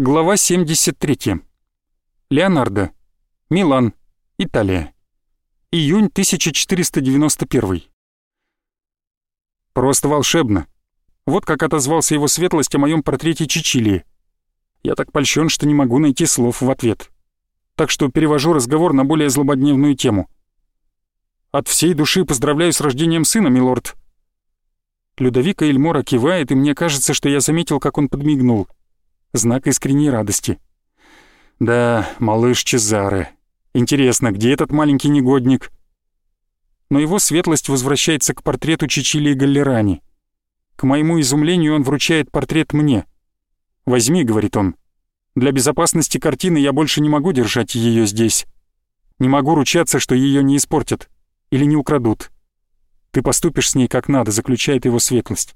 Глава 73. Леонардо. Милан. Италия. Июнь 1491. Просто волшебно. Вот как отозвался его светлость о моем портрете Чичилии. Я так польщен, что не могу найти слов в ответ. Так что перевожу разговор на более злободневную тему. От всей души поздравляю с рождением сына, милорд. Людовика Эльмора кивает, и мне кажется, что я заметил, как он подмигнул знак искренней радости. Да, малыш Чезаре. Интересно, где этот маленький негодник? Но его светлость возвращается к портрету Чичили Галлерани. К моему изумлению он вручает портрет мне. «Возьми», — говорит он. «Для безопасности картины я больше не могу держать ее здесь. Не могу ручаться, что ее не испортят или не украдут. Ты поступишь с ней как надо», — заключает его светлость.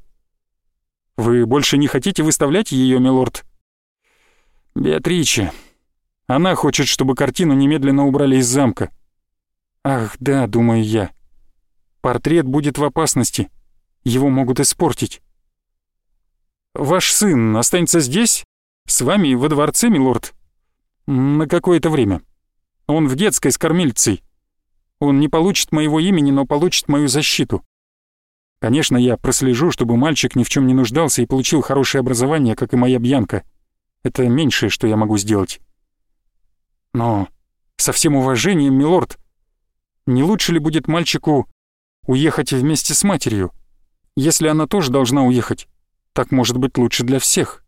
«Вы больше не хотите выставлять ее, милорд?» Беатриче. Она хочет, чтобы картину немедленно убрали из замка. Ах, да, думаю я. Портрет будет в опасности. Его могут испортить. Ваш сын останется здесь? С вами во дворце, милорд? На какое-то время. Он в детской с кормильцей. Он не получит моего имени, но получит мою защиту. Конечно, я прослежу, чтобы мальчик ни в чем не нуждался и получил хорошее образование, как и моя Бьянка. Это меньшее, что я могу сделать. Но со всем уважением, милорд, не лучше ли будет мальчику уехать вместе с матерью? Если она тоже должна уехать, так может быть лучше для всех.